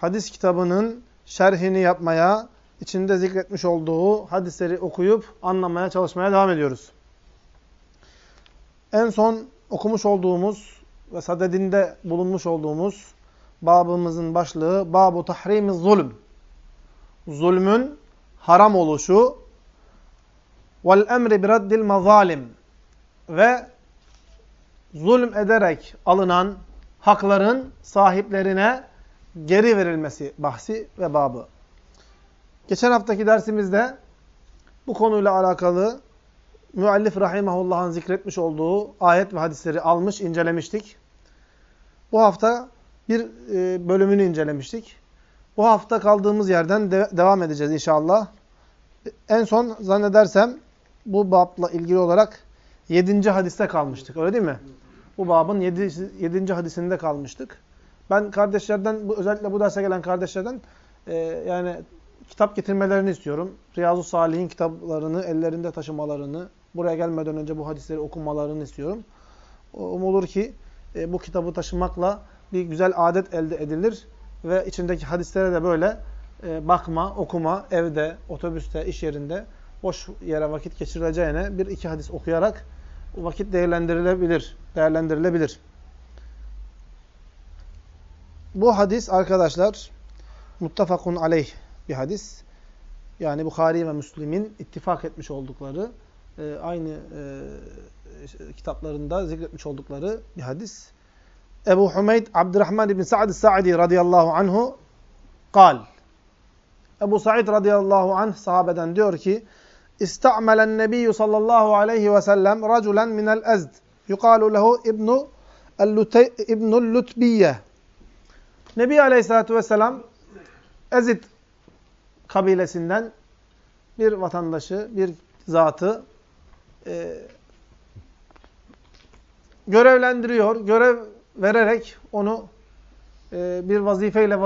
hadis kitabının şerhini yapmaya, içinde zikretmiş olduğu hadisleri okuyup anlamaya çalışmaya devam ediyoruz. En son okumuş olduğumuz ve sadedinde bulunmuş olduğumuz babımızın başlığı Babu Tahrimi Zulm. Zulmün haram oluşu vel emri biraddil mazalim ve zulm ederek alınan hakların sahiplerine geri verilmesi bahsi ve babı. Geçen haftaki dersimizde bu konuyla alakalı müellif rahimahullah'ın zikretmiş olduğu ayet ve hadisleri almış, incelemiştik. Bu hafta bir e, bölümünü incelemiştik. Bu hafta kaldığımız yerden de devam edeceğiz inşallah. En son zannedersem bu babla ilgili olarak 7. hadiste kalmıştık. Öyle değil mi? Bu babın 7. 7. hadisinde kalmıştık. Ben kardeşlerden, bu, özellikle bu derse gelen kardeşlerden e, yani kitap getirmelerini istiyorum. Riyazu Salih'in kitaplarını ellerinde taşımalarını, buraya gelmeden önce bu hadisleri okumalarını istiyorum. Umulur ki e, bu kitabı taşımakla bir güzel adet elde edilir ve içindeki hadislere de böyle e, bakma, okuma, evde, otobüste, iş yerinde boş yere vakit geçirileceğine bir iki hadis okuyarak vakit değerlendirilebilir. Değerlendirilebilir. Bu hadis arkadaşlar muttafakun aleyh bir hadis. Yani Bukhari ve Müslim'in ittifak etmiş oldukları, e, aynı e, kitaplarında zikretmiş oldukları bir hadis. Ebu Hümeyd Abdurrahman ibn Sa'd Sa'di radıyallahu anhu kal. Ebu Sa'id radıyallahu anh sahabeden diyor ki İsta'melen nebiyyü sallallahu aleyhi ve sellem raculen minel ezd. Yukalu lehu ibnu ibnul lutbiyye. Nebi aleyhissalatü vesselam Ezid kabilesinden bir vatandaşı, bir zatı e, görevlendiriyor. Görev vererek onu e, bir vazifeyle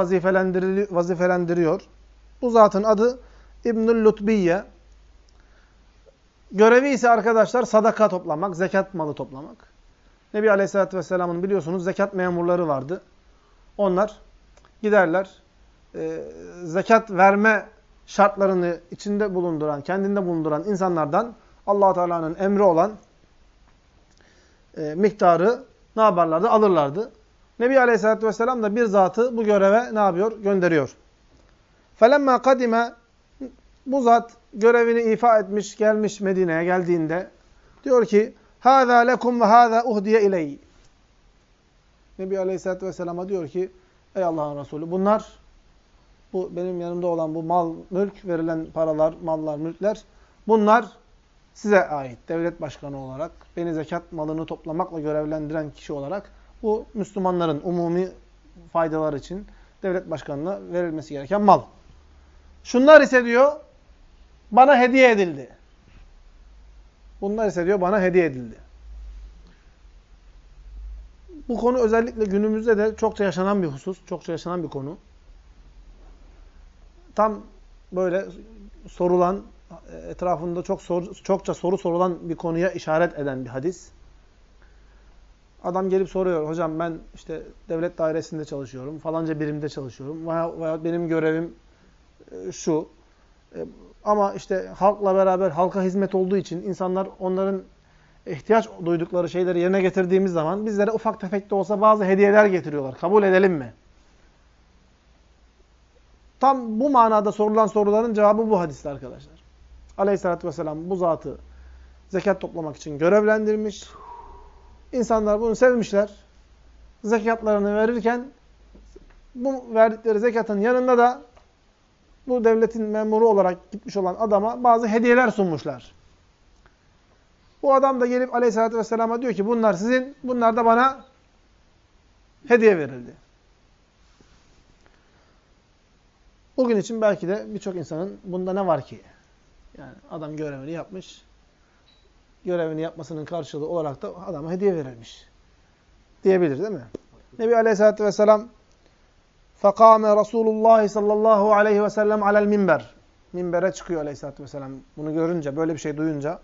vazifelendiriyor. Bu zatın adı İbnül Lutbiye. Görevi ise arkadaşlar sadaka toplamak, zekat malı toplamak. Nebi Aleyhisselatü Vesselam'ın biliyorsunuz zekat memurları vardı. Onlar giderler, e, zekat verme şartlarını içinde bulunduran, kendinde bulunduran insanlardan allah Teala'nın emri olan e, miktarı ne yaparlardı? Alırlardı. Nebi Aleyhisselatü Vesselam da bir zatı bu göreve ne yapıyor? Gönderiyor. فَلَمَّا kadime Bu zat görevini ifa etmiş, gelmiş Medine'ye geldiğinde diyor ki هَذَا لَكُمْ وَهَذَا اُهْدِيَ اِلَيْهِ Nebi Aleyhisselatü Vesselam'a diyor ki Ey Allah'ın Resulü bunlar bu benim yanımda olan bu mal, mülk, verilen paralar, mallar, mülkler bunlar size ait. Devlet başkanı olarak, beni zekat malını toplamakla görevlendiren kişi olarak bu Müslümanların umumi faydalar için devlet başkanına verilmesi gereken mal. Şunlar ise diyor bana hediye edildi. Bunlar ise diyor bana hediye edildi. Bu konu özellikle günümüzde de çokça yaşanan bir husus, çokça yaşanan bir konu. Tam böyle sorulan, etrafında çok soru, çokça soru sorulan bir konuya işaret eden bir hadis. Adam gelip soruyor, hocam ben işte devlet dairesinde çalışıyorum, falanca birimde çalışıyorum veya, veya benim görevim e, şu. E, ama işte halkla beraber halka hizmet olduğu için insanlar onların ihtiyaç duydukları şeyleri yerine getirdiğimiz zaman bizlere ufak tefek de olsa bazı hediyeler getiriyorlar. Kabul edelim mi? Tam bu manada sorulan soruların cevabı bu hadiste arkadaşlar. Aleyhisselatü vesselam bu zatı zekat toplamak için görevlendirmiş. İnsanlar bunu sevmişler. Zekatlarını verirken bu verdikleri zekatın yanında da bu devletin memuru olarak gitmiş olan adama bazı hediyeler sunmuşlar. Bu adam da gelip aleyhissalatü vesselama diyor ki bunlar sizin, bunlar da bana hediye verildi. Bugün için belki de birçok insanın bunda ne var ki? Yani adam görevini yapmış. Görevini yapmasının karşılığı olarak da adama hediye verilmiş. Diyebilir değil mi? Nebi Aleyhisselatü Vesselam فَقَامَ Resulullah sallallahu aleyhi ve sellem alel minber. Minbere çıkıyor Aleyhisselatü Vesselam. Bunu görünce, böyle bir şey duyunca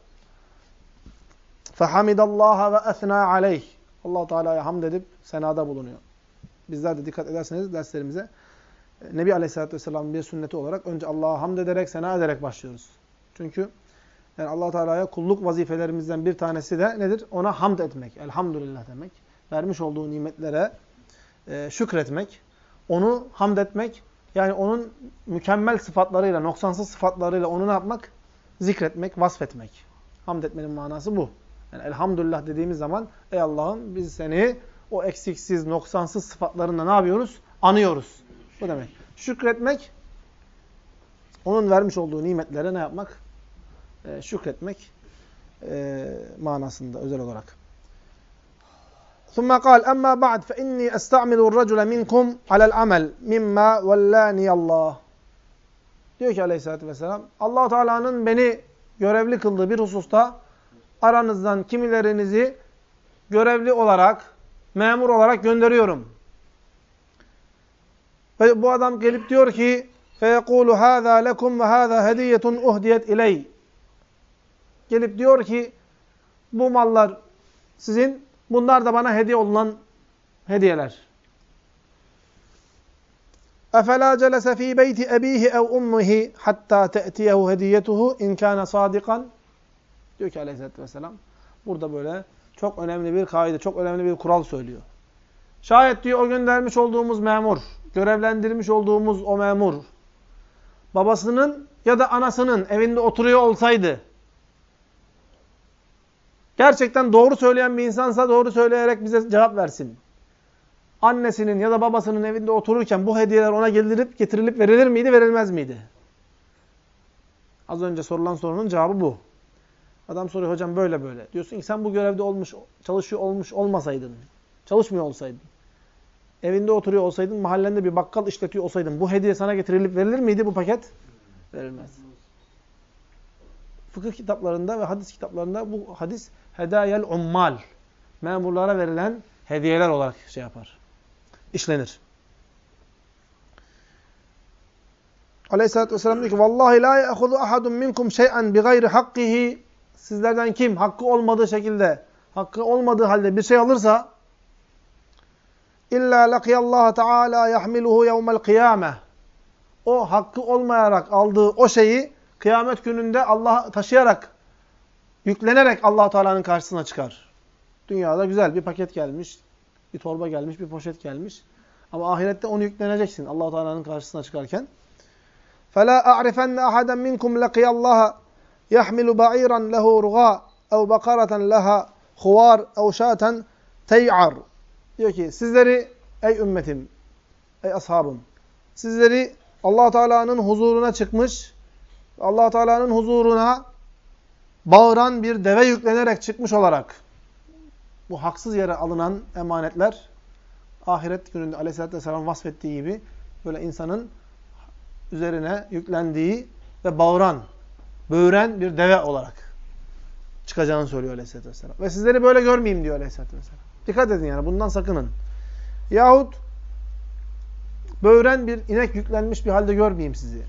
Fehamidallaha ve esna aleyh. allah Teala'ya hamd edip senada bulunuyor. Bizler de dikkat ederseniz derslerimize e, Nebi Aleyhisselatü Vesselam'ın bir sünneti olarak önce Allah'a hamd ederek, sena ederek başlıyoruz. Çünkü yani allah Teala'ya kulluk vazifelerimizden bir tanesi de nedir? Ona hamd etmek, elhamdülillah demek. Vermiş olduğu nimetlere e, şükretmek, onu hamd etmek, yani onun mükemmel sıfatlarıyla, noksansız sıfatlarıyla onu ne yapmak? Zikretmek, vasfetmek. Hamd etmenin manası bu. Yani elhamdülillah dediğimiz zaman, ey Allah'ım biz seni o eksiksiz, noksansız sıfatlarında ne yapıyoruz? Anıyoruz. Bu demek. Şükretmek, onun vermiş olduğu nimetlere ne yapmak? Ee, şükretmek e, manasında özel olarak. ثم قال أما بعد فإني أستعمل الرجل منكم على العمل مما ولاني الله. Diyor ki aleyhissalatü vesselam allah Teala'nın beni görevli kıldığı bir hususta aranızdan kimilerinizi görevli olarak, memur olarak gönderiyorum. Ve bu adam gelip diyor ki فَيَقُولُ هَذَا لَكُمْ وَهَذَا هَدِيَّةٌ اُهْدِيَتْ اِلَيْهِ Gelip diyor ki bu mallar sizin, bunlar da bana hediye olunan hediyeler. اَفَلَا جَلَسَ ف۪ي بَيْتِ اَب۪يهِ اَوْ اُمِّهِ حَتَّى تَأْتِيَهُ هَدِيَّتُهُ اِنْ كَانَ صَادِقًا Diyor ki aleyhissalatü vesselam, burada böyle çok önemli bir kaide, çok önemli bir kural söylüyor. Şayet diyor o göndermiş olduğumuz memur, görevlendirmiş olduğumuz o memur, babasının ya da anasının evinde oturuyor olsaydı, gerçekten doğru söyleyen bir insansa doğru söyleyerek bize cevap versin. Annesinin ya da babasının evinde otururken bu hediyeler ona getirilip getirilip verilir miydi, verilmez miydi? Az önce sorulan sorunun cevabı bu. Adam soruyor hocam böyle böyle. Diyorsun ki sen bu görevde olmuş, çalışıyor olmuş olmasaydın, çalışmıyor olsaydın, evinde oturuyor olsaydın, mahallende bir bakkal işletiyor olsaydın bu hediye sana getirilip verilir miydi bu paket? Verilmez. Fıkıh kitaplarında ve hadis kitaplarında bu hadis hedayel ummal, memurlara verilen hediyeler olarak şey yapar, işlenir. Aleyhisselatü Vesselam diyor ki Vallahi la ye'hudu ahadun minkum şey'en bi gayri hakkihi Sizlerden kim hakkı olmadığı şekilde, hakkı olmadığı halde bir şey alırsa İlla lakiyallaha teala yahmiluhu yevmel kıyame. O hakkı olmayarak aldığı o şeyi kıyamet gününde Allah taşıyarak, yüklenerek allah Teala'nın karşısına çıkar. Dünyada güzel bir paket gelmiş, bir torba gelmiş, bir poşet gelmiş. Ama ahirette onu yükleneceksin allah Teala'nın karşısına çıkarken. فَلَا أَعْرِفَنَّ أَحَدًا مِنْكُمْ لَقِيَ اللّٰهَ yahmilu ba'iran lehu ruga ev bakaraten leha huvar ev şaten tey'ar. Diyor ki sizleri ey ümmetim, ey ashabım, sizleri allah Teala'nın huzuruna çıkmış, allah Teala'nın huzuruna bağıran bir deve yüklenerek çıkmış olarak bu haksız yere alınan emanetler ahiret gününde aleyhissalatü vesselam vasfettiği gibi böyle insanın üzerine yüklendiği ve bağıran böğüren bir deve olarak çıkacağını söylüyor aleyhissalatü vesselam. Ve sizleri böyle görmeyeyim diyor aleyhissalatü vesselam. Dikkat edin yani bundan sakının. Yahut böğren bir inek yüklenmiş bir halde görmeyeyim sizi.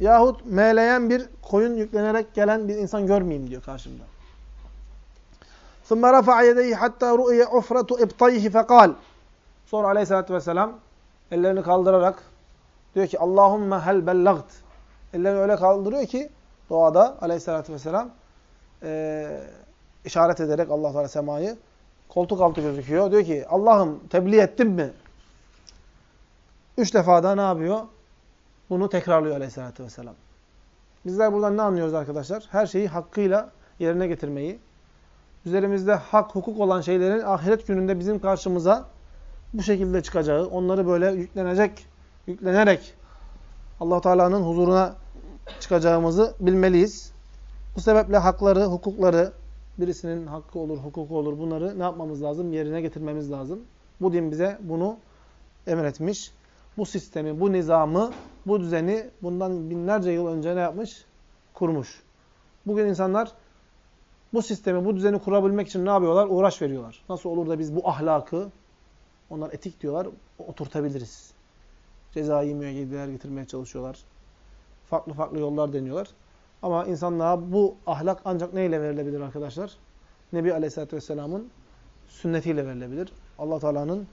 yahut meyleyen bir koyun yüklenerek gelen bir insan görmeyeyim diyor karşımda. ثُمَّ رَفَعَ يَدَيْهِ حَتَّى رُؤْيَ عُفْرَةُ اِبْطَيْهِ فَقَالْ Sonra aleyhissalatü vesselam ellerini kaldırarak diyor ki Allahümme hel bellagt. Ellerini öyle kaldırıyor ki doğada aleyhissalatü vesselam e, işaret ederek Allah Teala semayı koltuk altı gözüküyor. Diyor ki Allah'ım tebliğ ettim mi? Üç defa da ne yapıyor? Bunu tekrarlıyor aleyhissalatü vesselam. Bizler buradan ne anlıyoruz arkadaşlar? Her şeyi hakkıyla yerine getirmeyi, üzerimizde hak, hukuk olan şeylerin ahiret gününde bizim karşımıza bu şekilde çıkacağı, onları böyle yüklenecek, yüklenerek allah Teala'nın huzuruna çıkacağımızı bilmeliyiz. Bu sebeple hakları, hukukları, birisinin hakkı olur, hukuku olur bunları ne yapmamız lazım? Yerine getirmemiz lazım. Bu din bize bunu emretmiş. Bu sistemi, bu nizamı, bu düzeni bundan binlerce yıl önce ne yapmış? Kurmuş. Bugün insanlar bu sistemi, bu düzeni kurabilmek için ne yapıyorlar? Uğraş veriyorlar. Nasıl olur da biz bu ahlakı, onlar etik diyorlar, oturtabiliriz. Cezai müeyyideler getirmeye çalışıyorlar. Farklı farklı yollar deniyorlar. Ama insanlığa bu ahlak ancak neyle verilebilir arkadaşlar? Nebi Aleyhisselatü Vesselam'ın sünnetiyle verilebilir. allah Teala'nın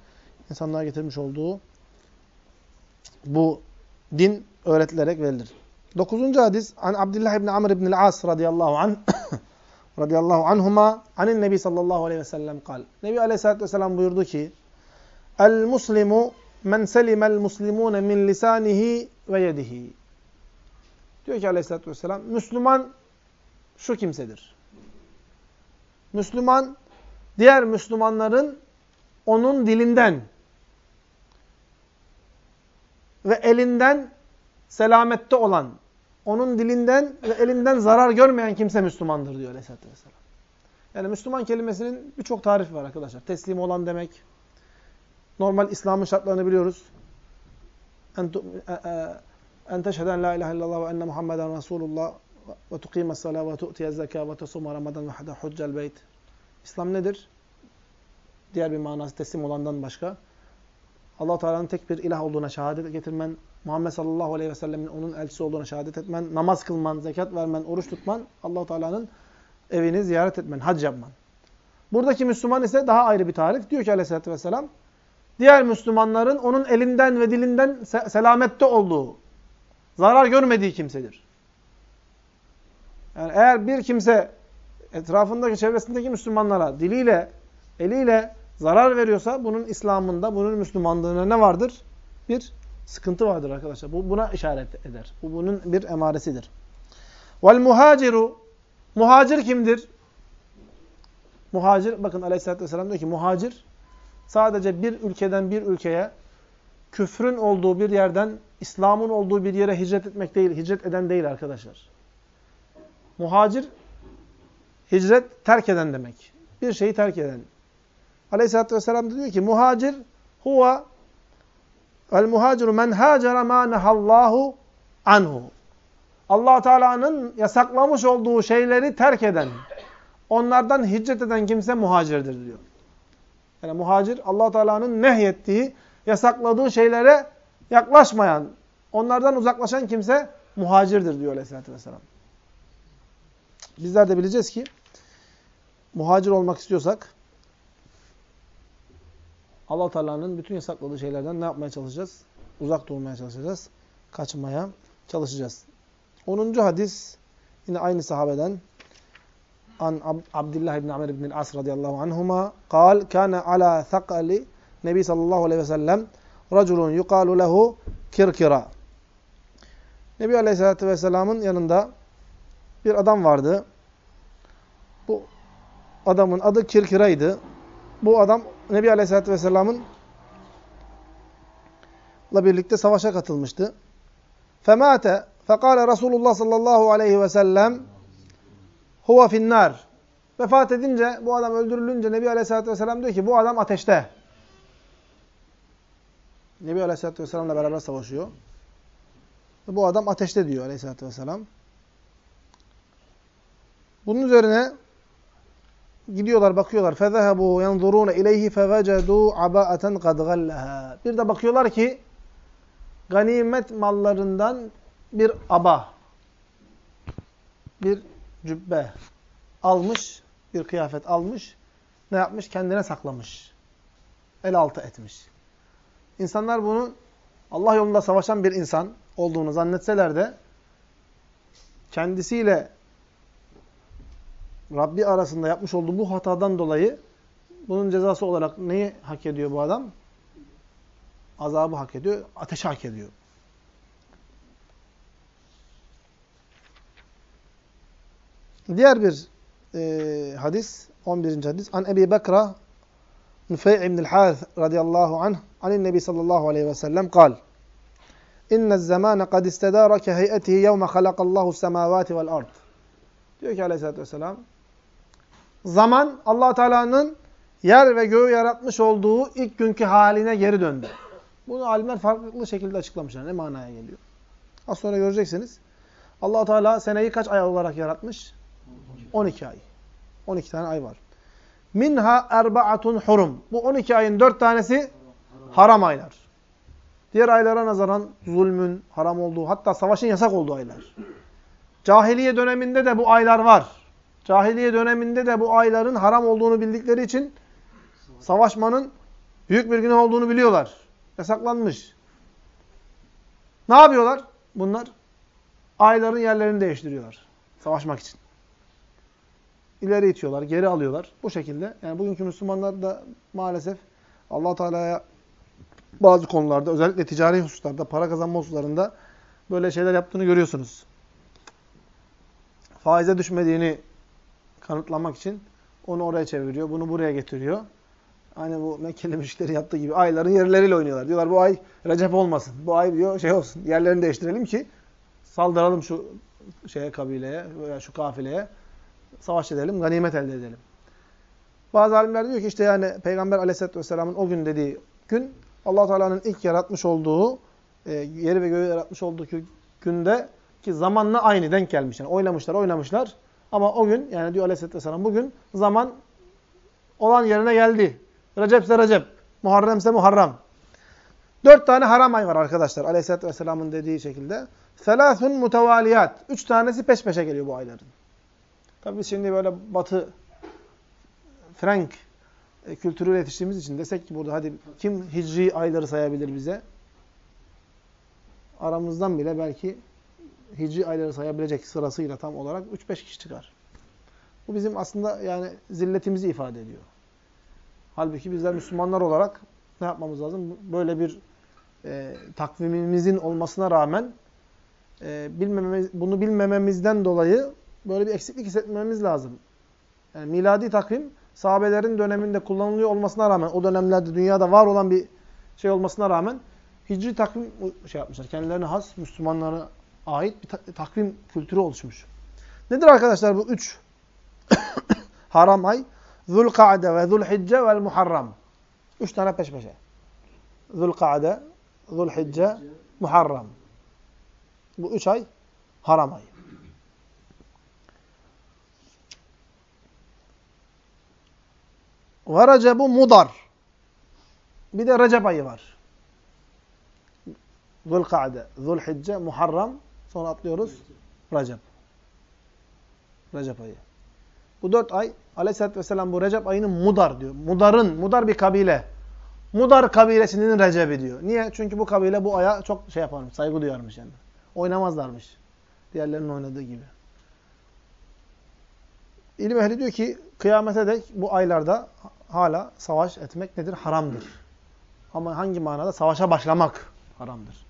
insanlığa getirmiş olduğu bu din öğretilerek verilir. Dokuzuncu hadis an Abdullah ibn Amr ibn al-As radıyallahu anh radıyallahu anhuma anin Nebi sallallahu aleyhi ve sellem kal. Nebi aleyhissalatü vesselam buyurdu ki El muslimu men selimel muslimune min lisanihi ve yedihi. Diyor ki aleyhissalatü vesselam Müslüman şu kimsedir. Müslüman diğer Müslümanların onun dilinden ve elinden selamette olan, onun dilinden ve elinden zarar görmeyen kimse Müslümandır diyor Aleyhisselatü Vesselam. Yani Müslüman kelimesinin birçok tarifi var arkadaşlar. Teslim olan demek. Normal İslam'ın şartlarını biliyoruz. En teşheden la ilahe illallah ve enne Muhammeden Resulullah ve tuqime salat ve tu'tiye zeka ve tesuma ramadan ve hada huccel beyt. İslam nedir? Diğer bir manası teslim olandan başka allah Teala'nın tek bir ilah olduğuna şehadet getirmen, Muhammed sallallahu aleyhi ve sellemin onun elçisi olduğuna şehadet etmen, namaz kılman, zekat vermen, oruç tutman, allah Teala'nın evini ziyaret etmen, hac yapman. Buradaki Müslüman ise daha ayrı bir tarif. Diyor ki aleyhissalatü vesselam, diğer Müslümanların onun elinden ve dilinden selamette olduğu, zarar görmediği kimsedir. Yani eğer bir kimse etrafındaki, çevresindeki Müslümanlara diliyle, eliyle zarar veriyorsa bunun İslam'ında, bunun Müslümanlığına ne vardır? Bir sıkıntı vardır arkadaşlar. Bu buna işaret eder. Bu bunun bir emaresidir. Vel muhaciru muhacir kimdir? Muhacir bakın Aleyhisselatü Vesselam diyor ki muhacir sadece bir ülkeden bir ülkeye küfrün olduğu bir yerden İslam'ın olduğu bir yere hicret etmek değil, hicret eden değil arkadaşlar. Muhacir hicret terk eden demek. Bir şeyi terk eden. Aleyhisselatü Vesselam diyor ki muhacir huve el muhaciru men hacera ma nehallahu anhu. allah Teala'nın yasaklamış olduğu şeyleri terk eden, onlardan hicret eden kimse muhacirdir diyor. Yani muhacir allah Teala'nın nehyettiği, yasakladığı şeylere yaklaşmayan, onlardan uzaklaşan kimse muhacirdir diyor Aleyhisselatü Vesselam. Bizler de bileceğiz ki muhacir olmak istiyorsak allah Teala'nın bütün yasakladığı şeylerden ne yapmaya çalışacağız? Uzak durmaya çalışacağız. Kaçmaya çalışacağız. 10. hadis yine aynı sahabeden an Abdullah ibn Amr ibn al-As radıyallahu anhuma قال كان على ثقل Nebi sallallahu aleyhi ve sellem raculun yuqalu lehu kirkira. Nebi aleyhissalatü vesselamın yanında bir adam vardı. Bu adamın adı Kirkira'ydı. Bu adam Nebi Aleyhisselatü Vesselam'ın la birlikte savaşa katılmıştı. Femate fekale Resulullah sallallahu aleyhi ve sellem huve finnar. Vefat edince, bu adam öldürülünce Nebi Aleyhisselatü Vesselam diyor ki bu adam ateşte. Nebi Aleyhisselatü Vesselam'la beraber savaşıyor. Bu adam ateşte diyor Aleyhisselatü Vesselam. Bunun üzerine gidiyorlar bakıyorlar. فَذَهَبُوا يَنْظُرُونَ اِلَيْهِ فَوَجَدُوا عَبَاءَةً قَدْ غَلَّهَا Bir de bakıyorlar ki ganimet mallarından bir aba, bir cübbe almış, bir kıyafet almış, ne yapmış? Kendine saklamış. El altı etmiş. İnsanlar bunu Allah yolunda savaşan bir insan olduğunu zannetseler de kendisiyle Rabbi arasında yapmış olduğu bu hatadan dolayı bunun cezası olarak neyi hak ediyor bu adam? Azabı hak ediyor, ateşi hak ediyor. Diğer bir e, hadis, 11. hadis. An Ebi Bekra Nufey ibn al-Harith radıyallahu anh anin Nebi sallallahu aleyhi ve sellem kal. İnne zamane kad istedara ke heyetihi yevme halakallahu semavati vel ard. Diyor ki aleyhissalatü vesselam zaman allah Teala'nın yer ve göğü yaratmış olduğu ilk günkü haline geri döndü. Bunu alimler farklı şekilde açıklamışlar. Ne manaya geliyor? Az sonra göreceksiniz. allah Teala seneyi kaç ay olarak yaratmış? 12 ay. 12 tane ay var. Minha erbaatun hurum. Bu 12 ayın 4 tanesi haram aylar. Diğer aylara nazaran zulmün haram olduğu, hatta savaşın yasak olduğu aylar. Cahiliye döneminde de bu aylar var. Cahiliye döneminde de bu ayların haram olduğunu bildikleri için savaşmanın büyük bir günah olduğunu biliyorlar. Yasaklanmış. Ne yapıyorlar? Bunlar ayların yerlerini değiştiriyorlar. Savaşmak için. İleri itiyorlar, geri alıyorlar. Bu şekilde. Yani bugünkü Müslümanlar da maalesef allah Teala'ya bazı konularda, özellikle ticari hususlarda, para kazanma hususlarında böyle şeyler yaptığını görüyorsunuz. Faize düşmediğini kanıtlamak için onu oraya çeviriyor, bunu buraya getiriyor. Aynı bu Mekkeli müşteri yaptığı gibi ayların yerleriyle oynuyorlar. Diyorlar bu ay Recep olmasın. Bu ay diyor şey olsun. Yerlerini değiştirelim ki saldıralım şu şeye kabileye veya şu kafileye. Savaş edelim, ganimet elde edelim. Bazı alimler diyor ki işte yani Peygamber Aleyhisselatü vesselamın o gün dediği gün allah Teala'nın ilk yaratmış olduğu, e, yeri ve göğü yaratmış olduğu günde ki zamanla aynı denk gelmiş. Yani oynamışlar, oynamışlar. Ama o gün yani diyor Aleyhisselatü vesselam bugün zaman olan yerine geldi. Recep ise Recep, Muharrem Muharrem. Dört tane haram ay var arkadaşlar Aleyhisselatü vesselamın dediği şekilde. Selâthun mutevaliyat. Üç tanesi peş peşe geliyor bu ayların. Tabii şimdi böyle batı Frank e, kültürü yetiştiğimiz için desek ki burada hadi kim hicri ayları sayabilir bize? Aramızdan bile belki hicri ayları sayabilecek sırasıyla tam olarak 3-5 kişi çıkar. Bu bizim aslında yani zilletimizi ifade ediyor. Halbuki bizler Müslümanlar olarak ne yapmamız lazım? Böyle bir e, takvimimizin olmasına rağmen e, bilmememiz, bunu bilmememizden dolayı böyle bir eksiklik hissetmemiz lazım. Yani miladi takvim sahabelerin döneminde kullanılıyor olmasına rağmen o dönemlerde dünyada var olan bir şey olmasına rağmen hicri takvim şey yapmışlar. Kendilerine has Müslümanlara ait bir takvim kültürü oluşmuş. Nedir arkadaşlar bu üç haram ay? Zulka'de ve Zulhicce ve Muharram. Üç tane peş peşe. Zulka'de, Zulhicce, Muharram. Bu üç ay haram ay. Ve Recep'u Mudar. Bir de Recep ayı var. Zulka'de, Zulhicce, Muharram. Sonra atlıyoruz. Recep. Recep ayı. Bu dört ay Aleyhisselatü Vesselam bu Recep ayını Mudar diyor. Mudar'ın, Mudar bir kabile. Mudar kabilesinin Recep'i diyor. Niye? Çünkü bu kabile bu aya çok şey yaparmış, saygı duyarmış yani. Oynamazlarmış. Diğerlerinin oynadığı gibi. İlim ehli diyor ki kıyamete dek bu aylarda hala savaş etmek nedir? Haramdır. Ama hangi manada? Savaşa başlamak haramdır.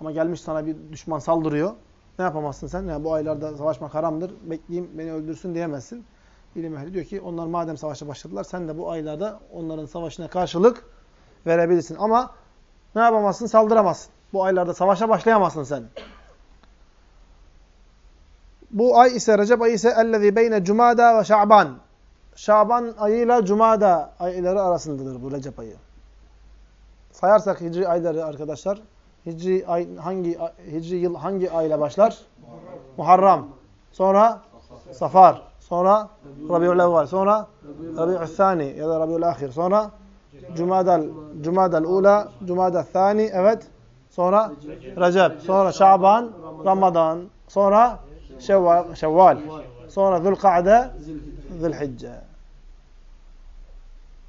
Ama gelmiş sana bir düşman saldırıyor. Ne yapamazsın sen? Yani bu aylarda savaşmak haramdır. Bekleyeyim beni öldürsün diyemezsin. İlim ehli diyor ki onlar madem savaşa başladılar sen de bu aylarda onların savaşına karşılık verebilirsin. Ama ne yapamazsın? Saldıramazsın. Bu aylarda savaşa başlayamazsın sen. Bu ay ise Recep ayı ise ellezî beyne Cumada ve Şaban. Şaban ayıyla Cumada ayları arasındadır bu Recep ayı. Sayarsak Hicri ayları arkadaşlar. Hicri ay hangi Hicri yıl hangi ayla başlar? Muharram. Sonra Safar. Sonra Rabiul Evvel. Sonra Rabiul Thani ya da Rabiul Ahir. Sonra Cumadal Cumadal Ula, Cumadal Thani. Evet. sonra Recep, sonra Şaban, Ramazan, sonra Şevval, Şevval. sonra Zülkade, Zülhicce.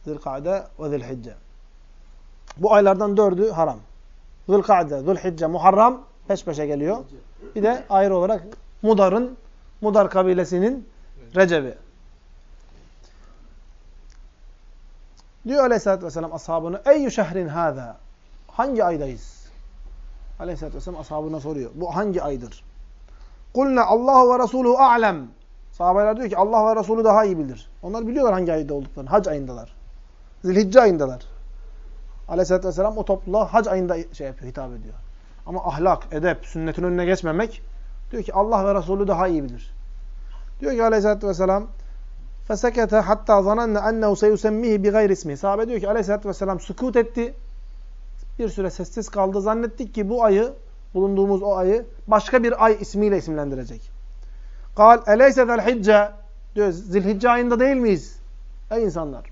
Zülkade ve Zülhicce. Bu aylardan dördü haram. Zülkade, Zülhicce, Muharram peş peşe geliyor. Bir de ayrı olarak Mudar'ın, Mudar kabilesinin Recep'i. Diyor aleyhissalatü vesselam ashabını Eyyü şehrin hâzâ Hangi aydayız? Aleyhissalatü vesselam ashabına soruyor. Bu hangi aydır? Kulna Allahu ve Resuluhu a'lem. Sahabeler diyor ki Allah ve Resulü daha iyi bilir. Onlar biliyorlar hangi ayda olduklarını. Hac ayındalar. Zilhicce ayındalar. Aleyhisselatü Vesselam o topluluğa hac ayında şey yapıyor, hitap ediyor. Ama ahlak, edep, sünnetin önüne geçmemek diyor ki Allah ve Resulü daha iyi bilir. Diyor ki Aleyhisselatü Vesselam فَسَكَتَ hatta ظَنَنَّ اَنَّهُ سَيُسَمِّهِ بِغَيْرِ ismi. Sahabe diyor ki Aleyhisselatü Vesselam sükut etti. Bir süre sessiz kaldı. Zannettik ki bu ayı, bulunduğumuz o ayı başka bir ay ismiyle isimlendirecek. Kal eleyse zel hicce diyor zilhicce ayında değil miyiz? Ey insanlar.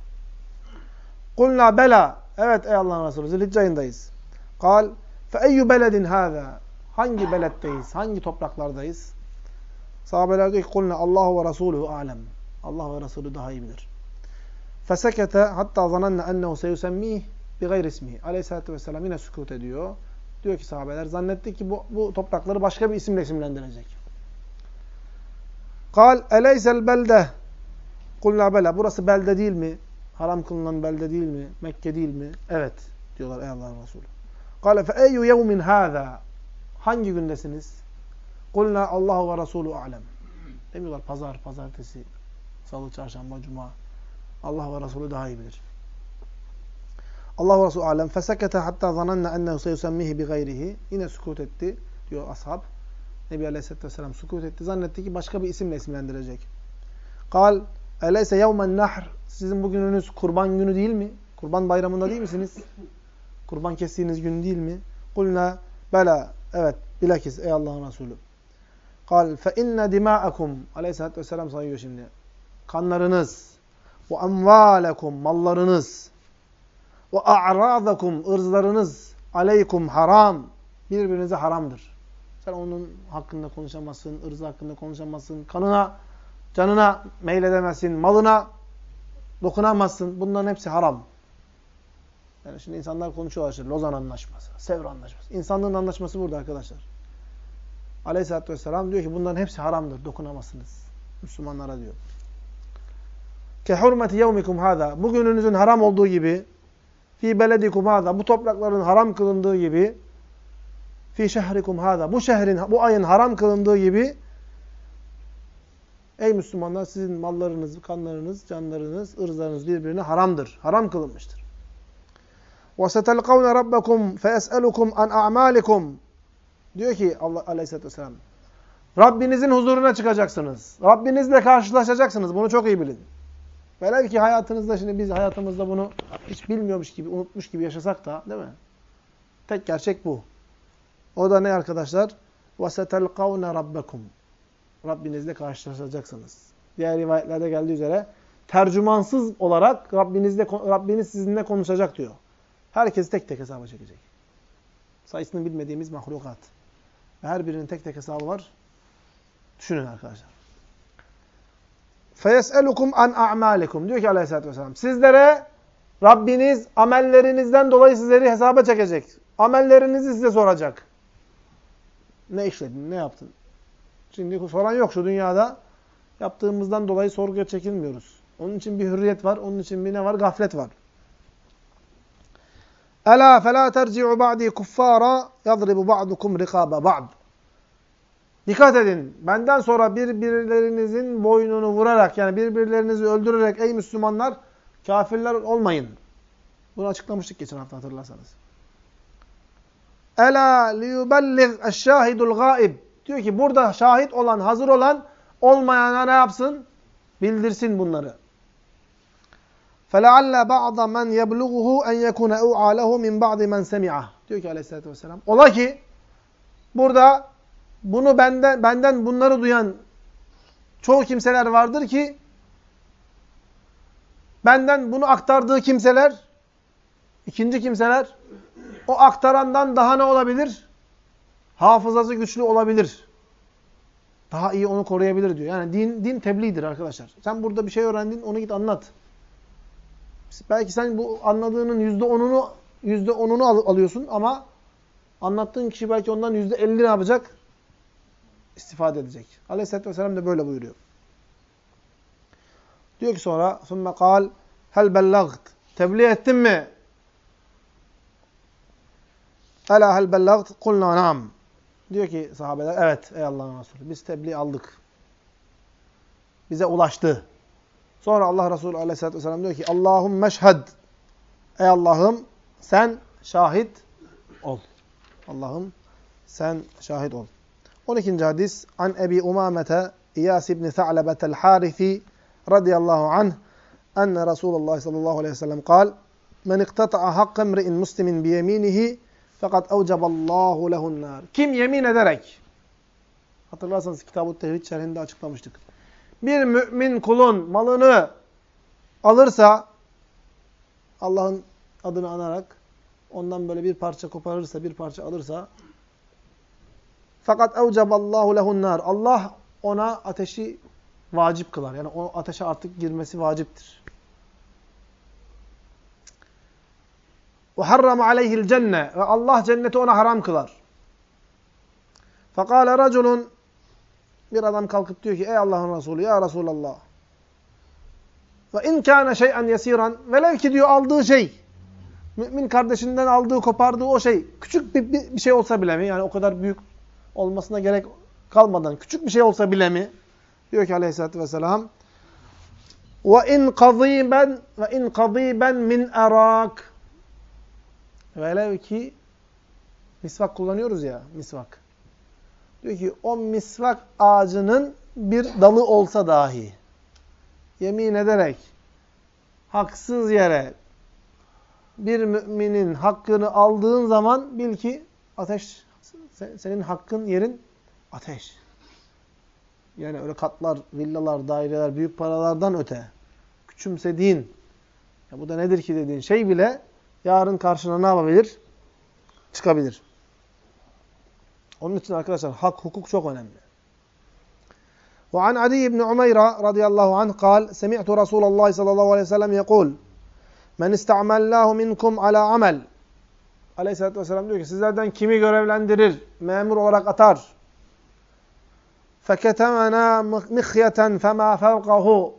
Kulna bela. Evet ey Allah'ın Resulü zilhicce ayındayız. Kal fe eyyü beledin hâzâ. Hangi beletteyiz? Hangi topraklardayız? Sahabeler diyor ki kulna Allahu ve Resulü alem. Allah ve Resulü daha iyi bilir. Fesekete hatta zananne ennehu seyusemmih bi gayri ismihi. Aleyhisselatü vesselam yine sükut ediyor. Diyor ki sahabeler zannetti ki bu, bu toprakları başka bir isimle isimlendirecek. Kal eleysel belde. Kulna bela. Burası belde değil mi? Haram kılınan belde değil mi? Mekke değil mi? Evet diyorlar ey Allah'ın Resulü. Fe eyyu yevmin hâzâ. Hangi gündesiniz? Allahu ve Resulü alem. Demiyorlar pazar, pazartesi, salı, çarşamba, cuma. Allah ve Resulü daha iyi bilir. Allah ve Resulü alem. Fesekete hatta ennehu seyusemmihi bi gayrihi. Yine sükut etti diyor ashab. Nebi Aleyhisselatü Vesselam sükut etti. Zannetti ki başka bir isimle isimlendirecek. Kal, eleyse yevmen nahr. Sizin bugününüz kurban günü değil mi? Kurban bayramında değil misiniz? Kurban kestiğiniz gün değil mi? Kulna, bela. Evet, bilakis ey Allah'ın Resulü. Kal, fe inne dima'akum. Aleyhisselatü Vesselam sayıyor şimdi. Kanlarınız, ve emvalekum, mallarınız, ve a'radakum, ırzlarınız, aleykum haram. Birbirinize haramdır. Sen onun hakkında konuşamazsın, ırzı hakkında konuşamazsın, kanına, canına meyledemezsin, malına dokunamazsın. Bunların hepsi haram. Yani şimdi insanlar konuşuyorlar işte Lozan Anlaşması, Sevr Anlaşması. İnsanlığın anlaşması burada arkadaşlar. Aleyhisselatü Vesselam diyor ki bunların hepsi haramdır, dokunamazsınız. Müslümanlara diyor. Ke hurmeti yevmikum hada. Bugününüzün haram olduğu gibi fi beledikum hada. Bu toprakların haram kılındığı gibi fi şehrikum hada. Bu şehrin, bu ayın haram kılındığı gibi ey Müslümanlar sizin mallarınız, kanlarınız, canlarınız, ırzlarınız birbirine haramdır. Haram kılınmıştır. وَسَتَلْقَوْنَ رَبَّكُمْ فَيَسْأَلُكُمْ عَنْ أَعْمَالِكُمْ Diyor ki Allah Aleyhisselatü Vesselam Rabbinizin huzuruna çıkacaksınız. Rabbinizle karşılaşacaksınız. Bunu çok iyi bilin. Velev ki hayatınızda şimdi biz hayatımızda bunu hiç bilmiyormuş gibi, unutmuş gibi yaşasak da değil mi? Tek gerçek bu. O da ne arkadaşlar? وَسَتَلْقَوْنَ رَبَّكُمْ Rabbinizle karşılaşacaksınız. Diğer rivayetlerde geldiği üzere tercümansız olarak Rabbinizle, Rabbiniz sizinle konuşacak diyor. Herkes tek tek hesaba çekecek. Sayısını bilmediğimiz mahlukat. Ve her birinin tek tek hesabı var. Düşünün arkadaşlar. فَيَسْأَلُكُمْ an a'malikum Diyor ki aleyhissalatü vesselam. Sizlere Rabbiniz amellerinizden dolayı sizleri hesaba çekecek. Amellerinizi size soracak. Ne işledin, ne yaptın? Şimdi soran yok şu dünyada. Yaptığımızdan dolayı sorguya çekilmiyoruz. Onun için bir hürriyet var, onun için bir ne var? Gaflet var. Ela fela terci'u ba'di kuffara yadribu ba'dukum rikaba ba'd. Dikkat edin. Benden sonra birbirlerinizin boynunu vurarak yani birbirlerinizi öldürerek ey Müslümanlar kafirler olmayın. Bunu açıklamıştık geçen hafta hatırlarsanız. Ela liyubellig eşşahidul gaib. Diyor ki burada şahit olan, hazır olan olmayana ne yapsın? Bildirsin bunları. فَلَعَلَّ بَعْضَ مَنْ يَبْلُغُهُ اَنْ يَكُونَ اُعَى لَهُ مِنْ بَعْضِ مَنْ سَمِعَهُ Diyor ki aleyhissalatü vesselam. Ola ki burada bunu benden, benden bunları duyan çoğu kimseler vardır ki benden bunu aktardığı kimseler ikinci kimseler o aktarandan daha ne olabilir? Hafızası güçlü olabilir. Daha iyi onu koruyabilir diyor. Yani din, din tebliğdir arkadaşlar. Sen burada bir şey öğrendin, onu git anlat. Belki sen bu anladığının yüzde onunu yüzde onunu alıyorsun ama anlattığın kişi belki ondan yüzde elli ne yapacak? İstifade edecek. Aleyhisselatü Vesselam da böyle buyuruyor. Diyor ki sonra ثُمَّ قال hel bellagt Tebliğ ettin mi? Ela hel bellagt kulna nam. Diyor ki sahabeler evet ey Allah'ın Resulü biz tebliğ aldık. Bize ulaştı. Sonra Allah Resulü aleyhissalatü vesselam diyor ki Allahum meşhed. Ey Allah'ım sen şahit ol. Allah'ım sen şahit ol. 12. hadis an Ebi Umamete İyas ibn Tha'lebetel Harifi radıyallahu anh enne Resulullah sallallahu aleyhi ve sellem kal men iktata'a hakka emri'in muslimin biyeminihi fakat evceballahu lehun nar. Kim yemin ederek hatırlarsanız Kitab-ı Tevhid şerhinde açıklamıştık. Bir mümin kulun malını alırsa Allah'ın adını anarak ondan böyle bir parça koparırsa, bir parça alırsa fakat evceballahu lehun nar. Allah ona ateşi vacip kılar. Yani o ateşe artık girmesi vaciptir. Ve harrama aleyhil cenne. Ve Allah cenneti ona haram kılar. Fekale raculun bir adam kalkıp diyor ki ey Allah'ın Resulü ya Resulallah ve in kâne şey'en yesiran velev ki diyor aldığı şey mümin kardeşinden aldığı kopardığı o şey küçük bir, bir, bir şey olsa bile mi yani o kadar büyük olmasına gerek kalmadan küçük bir şey olsa bile mi diyor ki aleyhissalatü vesselam ve in kaziben ve in kaziben min erak Velev ki misvak kullanıyoruz ya, misvak. Diyor ki o misvak ağacının bir dalı olsa dahi yemin ederek haksız yere bir müminin hakkını aldığın zaman bil ki ateş senin hakkın yerin ateş. Yani öyle katlar, villalar, daireler, büyük paralardan öte küçümsediğin ya bu da nedir ki dediğin şey bile yarın karşına ne yapabilir? Çıkabilir. Onun için arkadaşlar hak, hukuk çok önemli. وعن عدي بن عميرة رضي الله عنه قال سمعت رسول الله صلى الله عليه وسلم يقول Men istamallâhu minkum ala amel. Aleyhisselatü Vesselam diyor ki sizlerden kimi görevlendirir, memur olarak atar. Feketemena mihyeten fema fevkahu.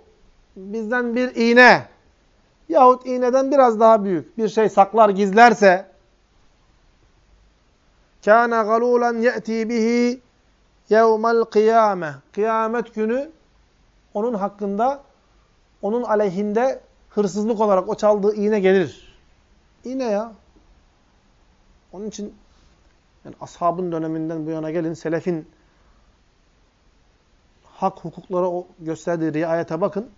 Bizden bir iğne yahut iğneden biraz daha büyük bir şey saklar gizlerse kana galulan yati bihi yevmel kıyame. Kıyamet günü onun hakkında onun aleyhinde hırsızlık olarak o çaldığı iğne gelir. İğne ya. Onun için yani ashabın döneminden bu yana gelin selefin hak hukuklara o gösterdiği riayete bakın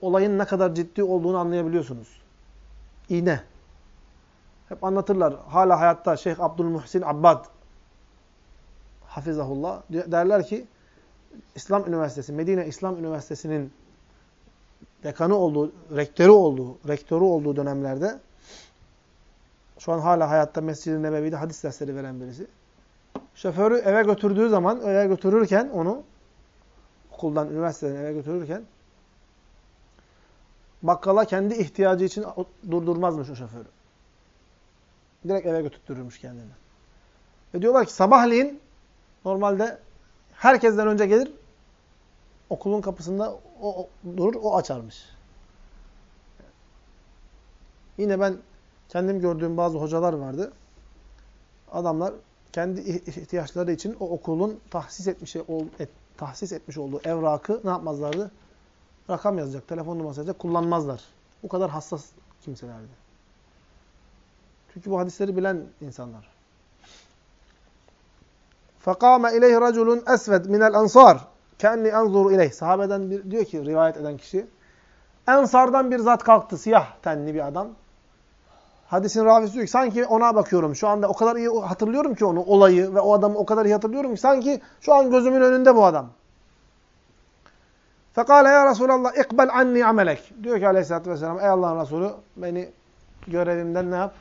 olayın ne kadar ciddi olduğunu anlayabiliyorsunuz. İğne. Hep anlatırlar. Hala hayatta Şeyh Abdülmuhsin Abbad hafizahullah derler ki İslam Üniversitesi, Medine İslam Üniversitesi'nin dekanı olduğu, rektörü olduğu, rektörü olduğu dönemlerde şu an hala hayatta Mescid-i Nebevi'de hadis dersleri veren birisi. Şoförü eve götürdüğü zaman, eve götürürken onu okuldan, üniversiteden eve götürürken bakkala kendi ihtiyacı için durdurmazmış o şoförü. Direkt eve götürtürürmüş kendini. Ve diyorlar ki sabahleyin normalde herkesten önce gelir okulun kapısında o, o durur, o açarmış. Yine ben kendim gördüğüm bazı hocalar vardı. Adamlar kendi ihtiyaçları için o okulun tahsis etmiş, et, tahsis etmiş olduğu evrakı ne yapmazlardı? rakam yazacak, telefon numarası yazacak kullanmazlar. Bu kadar hassas kimselerdi. Çünkü bu hadisleri bilen insanlar. فَقَامَ اِلَيْهِ رَجُلٌ اَسْوَدْ مِنَ الْاَنْصَارِ كَاَنِّي اَنْظُرُ اِلَيْهِ Sahabeden bir, diyor ki rivayet eden kişi. Ensardan bir zat kalktı, siyah tenli bir adam. Hadisin ravisi diyor ki sanki ona bakıyorum. Şu anda o kadar iyi hatırlıyorum ki onu, olayı ve o adamı o kadar iyi hatırlıyorum ki sanki şu an gözümün önünde bu adam. Fekale ya Resulallah ikbel anni amelek. Diyor ki aleyhissalatü vesselam ey Allah'ın Resulü beni görevimden ne yap?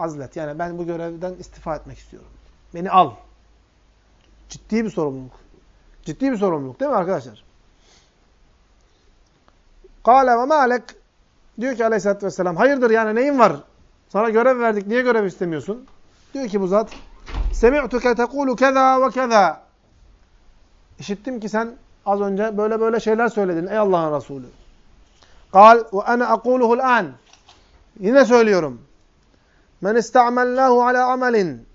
azlet. Yani ben bu görevden istifa etmek istiyorum. Beni al. Ciddi bir sorumluluk. Ciddi bir sorumluluk değil mi arkadaşlar? Kale ve malek diyor ki aleyhissalatü vesselam hayırdır yani neyin var? Sana görev verdik niye görev istemiyorsun? Diyor ki bu zat Semi'tuke tekulu keza ve keza İşittim ki sen az önce böyle böyle şeyler söyledin ey Allah'ın Resulü. Kal ve ene akuluhul. Yine söylüyorum. Men istamellahu ala amelin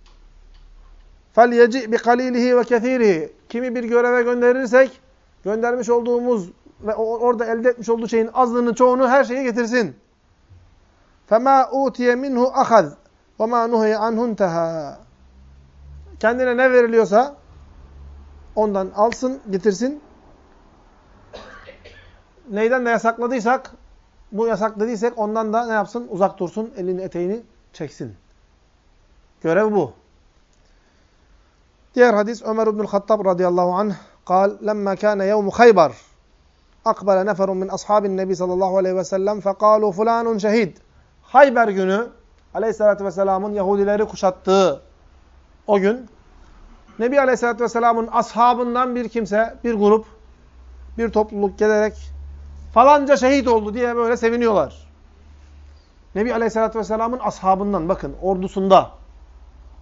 felyeci bi kalilihi ve kesirihi. Kimi bir göreve gönderirsek göndermiş olduğumuz ve orada elde etmiş olduğu şeyin azlığını, çoğunu her şeyi getirsin. Fema utiye minhu ahaz ve ma nuhiye anhuntaha. Kendine ne veriliyorsa ondan alsın, getirsin. Neyden de yasakladıysak, bu yasak dediysek ondan da ne yapsın? Uzak dursun, elini eteğini çeksin. Görev bu. Diğer hadis Ömer ibn Hattab radıyallahu anh قال لما كان يوم خيبر أقبل نفر من أصحاب النبي صلى الله عليه وسلم فقالوا فلان şehid. Hayber günü Aleyhisselatü Vesselam'ın Yahudileri kuşattığı o gün Nebi Aleyhisselatü Vesselam'ın ashabından bir kimse, bir grup, bir topluluk gelerek falanca şehit oldu diye böyle seviniyorlar. Nebi Aleyhisselatü Vesselam'ın ashabından bakın ordusunda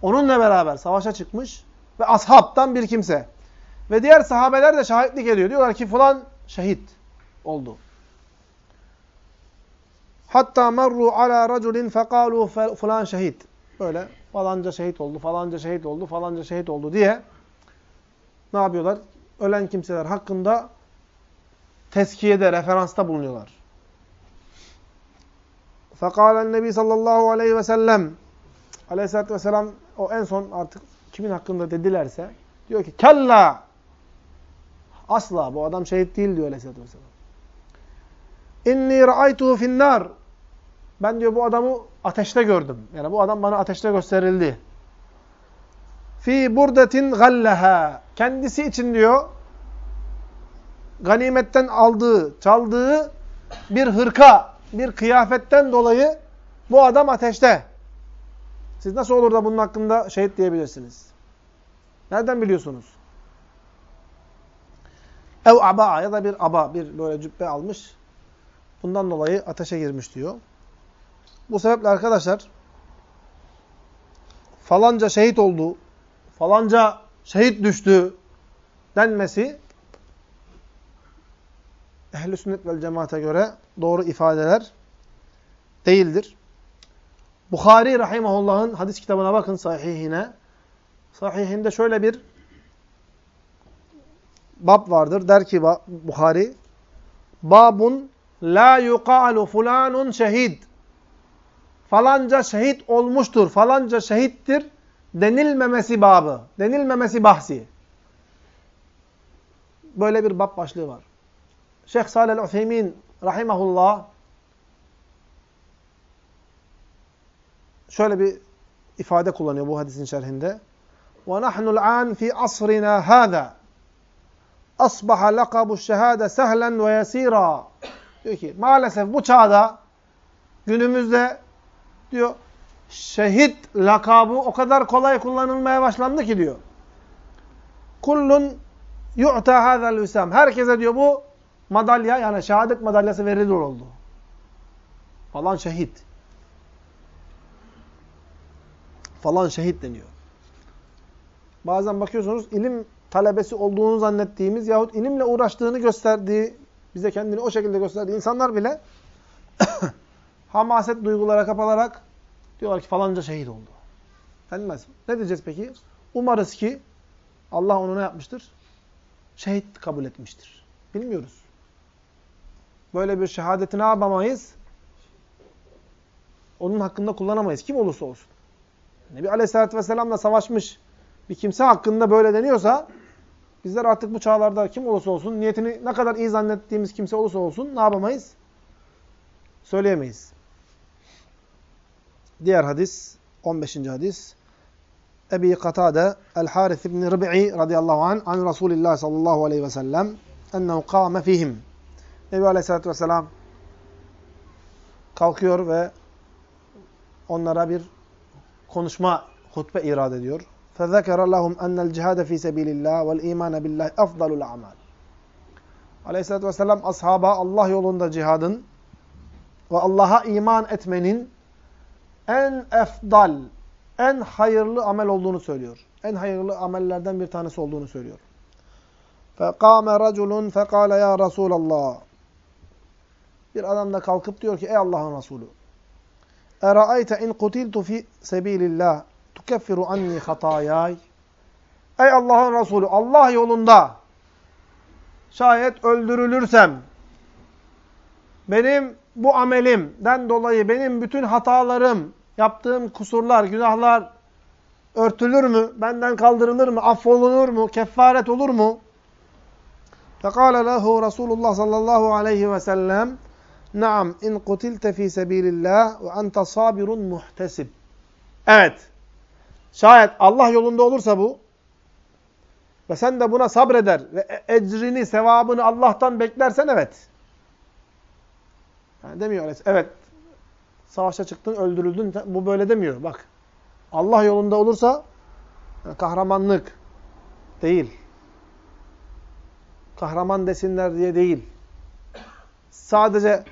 onunla beraber savaşa çıkmış ve ashabtan bir kimse. Ve diğer sahabeler de şahitlik ediyor. Diyorlar ki falan şehit oldu. Hatta merru ala raculin fekalu falan şehit. Böyle falanca şehit oldu, falanca şehit oldu, falanca şehit oldu diye ne yapıyorlar? Ölen kimseler hakkında teskiyede, referansta bulunuyorlar. Fekalen Nebi sallallahu aleyhi ve sellem Aleyhisselatü vesselam o en son artık kimin hakkında dedilerse diyor ki kella asla bu adam şehit değil diyor Aleyhisselatü vesselam. İnni ra'aytuhu finnar ben diyor bu adamı ateşte gördüm. Yani bu adam bana ateşte gösterildi. Fi burdetin galleha. Kendisi için diyor ganimetten aldığı, çaldığı bir hırka, bir kıyafetten dolayı bu adam ateşte. Siz nasıl olur da bunun hakkında şehit diyebilirsiniz? Nereden biliyorsunuz? Ev aba ya da bir aba, bir böyle cübbe almış. Bundan dolayı ateşe girmiş diyor. Bu sebeple arkadaşlar falanca şehit oldu, falanca şehit düştü denmesi ehl-i sünnet vel cemaate göre doğru ifadeler değildir. Bukhari rahimahullah'ın hadis kitabına bakın sahihine. Sahihinde şöyle bir bab vardır. Der ki Bukhari Babun la yuqalu fulanun şehid Falanca şehit olmuştur, falanca şehittir denilmemesi babı, denilmemesi bahsi. Böyle bir bab başlığı var. Şeyh Salih Utheymin rahimahullah şöyle bir ifade kullanıyor bu hadisin şerhinde. وَنَحْنُ الْعَانْ فِي عَصْرِنَا هَذَا أَصْبَحَ لَقَبُ الشَّهَادَ سَهْلًا وَيَس۪يرًا Diyor ki maalesef bu çağda günümüzde diyor şehit lakabı o kadar kolay kullanılmaya başlandı ki diyor. Kullun yu'ta hâzel hüsam. Herkese diyor bu madalya yani şehadet madalyası verilir oldu. Falan şehit. Falan şehit deniyor. Bazen bakıyorsunuz ilim talebesi olduğunu zannettiğimiz yahut ilimle uğraştığını gösterdiği, bize kendini o şekilde gösterdiği insanlar bile hamaset duygulara kapalarak diyorlar ki falanca şehit oldu. Denmez. Ne diyeceğiz peki? Umarız ki Allah onu ne yapmıştır? Şehit kabul etmiştir. Bilmiyoruz. Böyle bir şehadeti ne yapamayız? Onun hakkında kullanamayız. Kim olursa olsun. Nebi Aleyhisselatü Vesselam'la savaşmış bir kimse hakkında böyle deniyorsa bizler artık bu çağlarda kim olursa olsun, niyetini ne kadar iyi zannettiğimiz kimse olursa olsun ne yapamayız? Söyleyemeyiz. Diğer hadis, 15. hadis. Ebi Katade El-Harith ibn Rib'i radıyallahu anh an Resulillah sallallahu aleyhi ve sellem ennehu kâme fihim. Nebi Aleyhisselatü Vesselam kalkıyor ve onlara bir konuşma, hutbe irad ediyor. فَذَكَرَ لَهُمْ أَنَّ الْجِهَادَ ف۪ي سَب۪يلِ اللّٰهِ وَالْا۪يمَانَ بِاللّٰهِ اَفْضَلُ الْاَعْمَالِ Aleyhisselatü Vesselam ashaba Allah yolunda cihadın ve Allah'a iman etmenin en efdal, en hayırlı amel olduğunu söylüyor. En hayırlı amellerden bir tanesi olduğunu söylüyor. فَقَامَ رَجُلٌ فَقَالَ يَا رَسُولَ اللّٰهِ Bir adam da kalkıp diyor ki ey Allah'ın Resulü اَرَأَيْتَ اِنْ قُتِلْتُ فِي سَب۪يلِ اللّٰهِ تُكَفِّرُ عَنِّي خَطَايَاي Ey Allah'ın Resulü Allah yolunda şayet öldürülürsem benim bu amelimden dolayı benim bütün hatalarım, yaptığım kusurlar, günahlar örtülür mü? Benden kaldırılır mı? Affolunur mu? Kefaret olur mu? فَقَالَ لَهُ Resulullah sallallahu aleyhi ve sellem Naam in kutilte fi sebilillah ve ente sabirun muhtesib. Evet. Şayet Allah yolunda olursa bu ve sen de buna sabreder ve ecrini, sevabını Allah'tan beklersen evet. Yani demiyor öyle. Evet. Savaşa çıktın, öldürüldün. Bu böyle demiyor. Bak. Allah yolunda olursa yani kahramanlık değil. Kahraman desinler diye değil. Sadece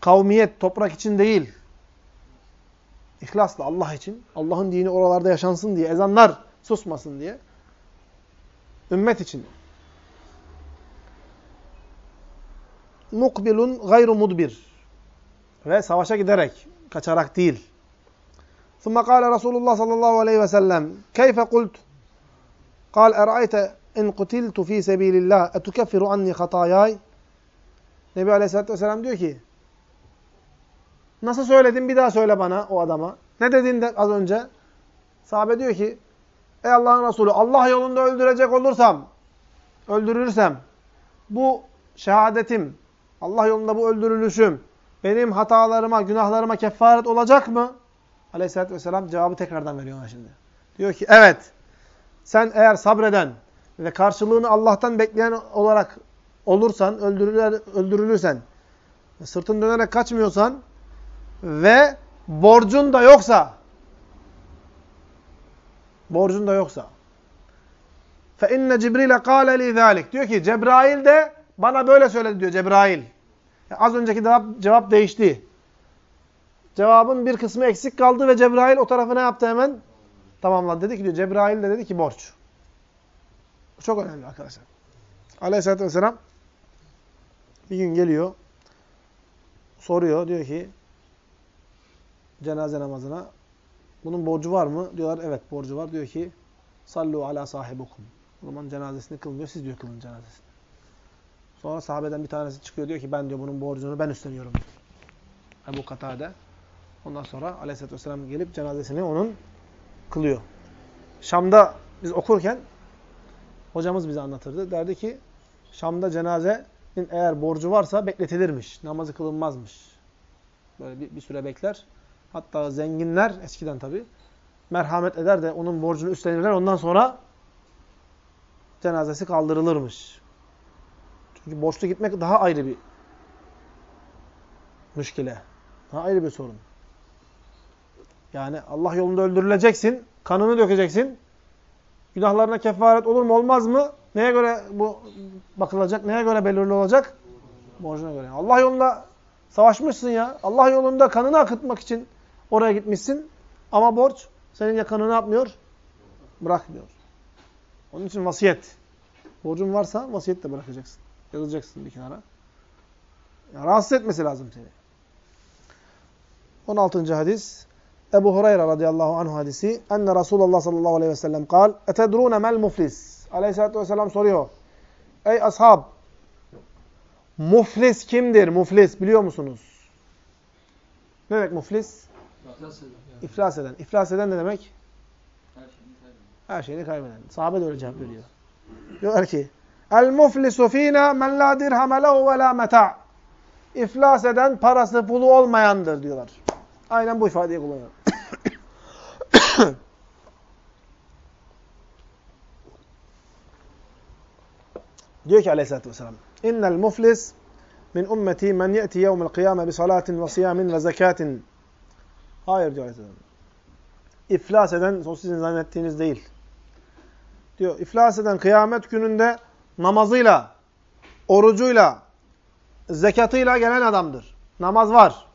kavmiyet, toprak için değil. İhlasla Allah için. Allah'ın dini oralarda yaşansın diye. Ezanlar susmasın diye. Ümmet için. Mukbilun gayru mudbir. Ve savaşa giderek, kaçarak değil. ثم قال رسول الله صلى الله عليه وسلم كيف قلت قال أرأيت إن قتلت في سبيل الله أتكفر عني خطاياي Nebi Aleyhisselatü Vesselam diyor ki Nasıl söyledin bir daha söyle bana o adama. Ne dedin de az önce? Sahabe diyor ki Ey Allah'ın Resulü Allah yolunda öldürecek olursam, öldürürsem bu şehadetim, Allah yolunda bu öldürülüşüm benim hatalarıma, günahlarıma kefaret olacak mı? Aleyhisselatü Vesselam cevabı tekrardan veriyor ona şimdi. Diyor ki evet sen eğer sabreden ve karşılığını Allah'tan bekleyen olarak olursan, öldürülür, öldürülürsen, sırtın dönerek kaçmıyorsan ve borcun da yoksa borcun da yoksa fe inne Cibril kâle li diyor ki Cebrail de bana böyle söyledi diyor Cebrail. Az önceki cevap, cevap değişti. Cevabın bir kısmı eksik kaldı ve Cebrail o tarafı ne yaptı hemen? Tamamladı. Dedi ki diyor Cebrail de dedi ki borç. Bu çok önemli arkadaşlar. Aleyhisselatü Vesselam bir gün geliyor, soruyor, diyor ki cenaze namazına. Bunun borcu var mı? Diyorlar evet borcu var. Diyor ki sallu ala sahibukum. O zaman cenazesini kılın diyor. Siz diyor kılın cenazesini. Sonra sahabeden bir tanesi çıkıyor diyor ki ben diyor bunun borcunu ben üstleniyorum diyor. Ebu Katade. Ondan sonra aleyhissalatü vesselam gelip cenazesini onun kılıyor. Şam'da biz okurken hocamız bize anlatırdı. Derdi ki Şam'da cenazenin eğer borcu varsa bekletilirmiş. Namazı kılınmazmış. Böyle bir, bir süre bekler. Hatta zenginler, eskiden tabi, merhamet eder de onun borcunu üstlenirler. Ondan sonra cenazesi kaldırılırmış. Çünkü borçlu gitmek daha ayrı bir müşkile. Daha ayrı bir sorun. Yani Allah yolunda öldürüleceksin, kanını dökeceksin. Günahlarına kefaret olur mu olmaz mı? Neye göre bu bakılacak? Neye göre belirli olacak? Borcuna göre. Allah yolunda savaşmışsın ya. Allah yolunda kanını akıtmak için Oraya gitmişsin ama borç senin yakanı ne yapmıyor? Bırakmıyor. Onun için vasiyet. Borcun varsa vasiyet de bırakacaksın. Yazacaksın bir kenara. Ya, rahatsız etmesi lazım seni. 16. hadis. Ebu Hureyre radıyallahu anh hadisi. Enne Resulullah sallallahu aleyhi ve sellem kal. Etedrûne mel muflis. Aleyhisselatü vesselam soruyor. Ey ashab. Muflis kimdir? Muflis biliyor musunuz? Ne demek muflis? İflas eden. İflas eden ne demek? Her şeyini kaybeden. Sahabe de öyle cevap veriyor. Diyorlar ki El muflisu fînâ men lâ dirhame lehu ve lâ metâ. İflas eden parası pulu olmayandır diyorlar. Aynen bu ifadeyi kullanıyor. Diyor ki aleyhissalatü vesselam İnnel muflis min ummeti men ye'ti yevmel kıyame bi salatin ve siyamin ve zekatin Hayır diyor Aleyhisselam. İflas eden o sizin zannettiğiniz değil. Diyor iflas eden kıyamet gününde namazıyla, orucuyla, zekatıyla gelen adamdır. Namaz var,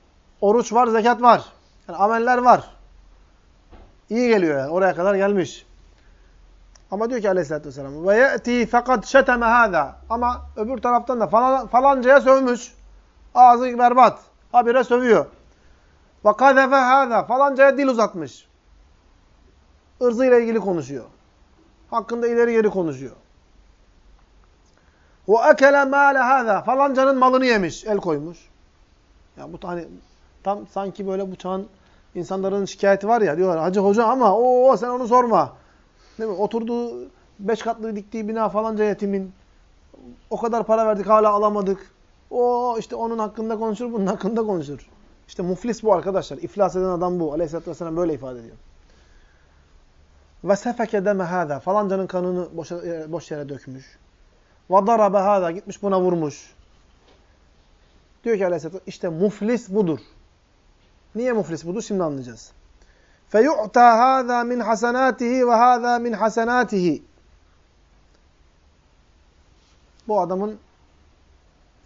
oruç var, zekat var. Yani ameller var. İyi geliyor yani. Oraya kadar gelmiş. Ama diyor ki aleyhissalatü vesselam ve ye'ti fakat şeteme hâzâ. Ama öbür taraftan da falan, falancaya sövmüş. Ağzı berbat. Habire sövüyor. Ve kazefe hâzâ. Falancaya dil uzatmış. Irzıyla ilgili konuşuyor. Hakkında ileri geri konuşuyor. Ve ekele mâle hâzâ. Falancanın malını yemiş. El koymuş. Ya bu hani tam sanki böyle bu çağın insanların şikayeti var ya diyorlar hacı hoca ama o sen onu sorma. Değil mi? Oturduğu beş katlı diktiği bina falanca yetimin. O kadar para verdik hala alamadık. O işte onun hakkında konuşur, bunun hakkında konuşur. İşte muflis bu arkadaşlar. İflas eden adam bu. Aleyhisselatü Vesselam böyle ifade ediyor. Ve sefeke deme hâzâ. Falancanın kanını boş, boş yere dökmüş. Ve darabe hâzâ. Gitmiş buna vurmuş. Diyor ki Aleyhisselatü işte muflis budur. Niye muflis budur? Şimdi anlayacağız. فَيُعْتَى هَذَا مِنْ حَسَنَاتِهِ وَهَذَا مِنْ حَسَنَاتِهِ Bu adamın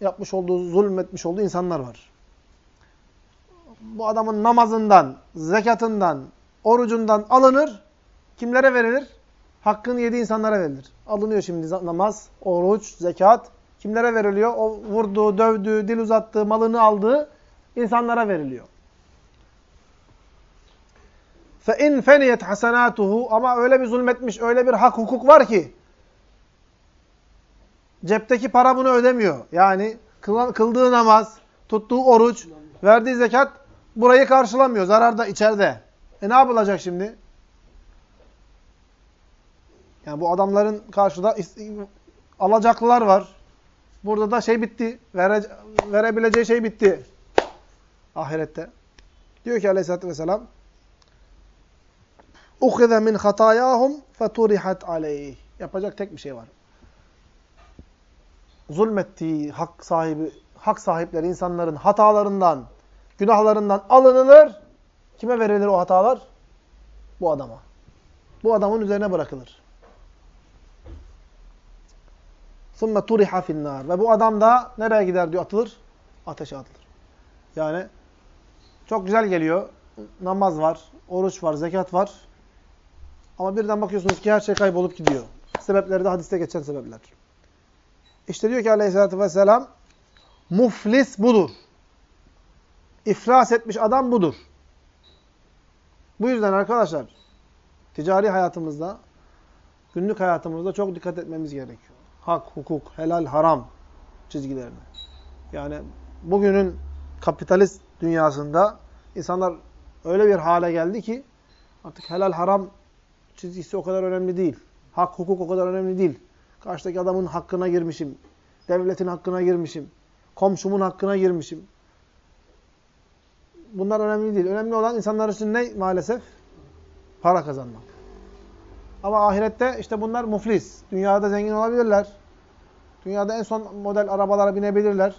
yapmış olduğu, zulmetmiş olduğu insanlar var. Bu adamın namazından, zekatından, orucundan alınır. Kimlere verilir? Hakkını yediği insanlara verilir. Alınıyor şimdi namaz, oruç, zekat. Kimlere veriliyor? O vurduğu, dövdüğü, dil uzattığı, malını aldığı insanlara veriliyor. فَاِنْ فَنِيَتْ حَسَنَاتُهُ Ama öyle bir zulmetmiş, öyle bir hak hukuk var ki cepteki para bunu ödemiyor. Yani kıldığı namaz, tuttuğu oruç, verdiği zekat burayı karşılamıyor. Zararda içeride. E ne yapılacak şimdi? Yani bu adamların karşıda alacaklılar var. Burada da şey bitti. Vere, verebileceği şey bitti. Ahirette. Diyor ki aleyhissalatü vesselam اُخِذَ مِنْ خَطَايَاهُمْ فَتُرِحَتْ عَلَيْهِ Yapacak tek bir şey var. Zulmettiği hak sahibi, hak sahipleri insanların hatalarından, günahlarından alınılır. Kime verilir o hatalar? Bu adama. Bu adamın üzerine bırakılır. ثُمَّ تُرِحَ فِي النَّارِ Ve bu adam da nereye gider diyor atılır? Ateşe atılır. Yani çok güzel geliyor. Namaz var, oruç var, zekat var. Ama birden bakıyorsunuz ki her şey kaybolup gidiyor. Sebepleri de hadiste geçen sebepler. İşte diyor ki aleyhissalatü vesselam, muflis budur. İflas etmiş adam budur. Bu yüzden arkadaşlar, ticari hayatımızda, günlük hayatımızda çok dikkat etmemiz gerekiyor. Hak, hukuk, helal, haram çizgilerine. Yani bugünün kapitalist dünyasında insanlar öyle bir hale geldi ki artık helal, haram çizgisi o kadar önemli değil. Hak, hukuk o kadar önemli değil. Karşıdaki adamın hakkına girmişim. Devletin hakkına girmişim. Komşumun hakkına girmişim. Bunlar önemli değil. Önemli olan insanlar için ne maalesef? Para kazanmak. Ama ahirette işte bunlar muflis. Dünyada zengin olabilirler. Dünyada en son model arabalara binebilirler.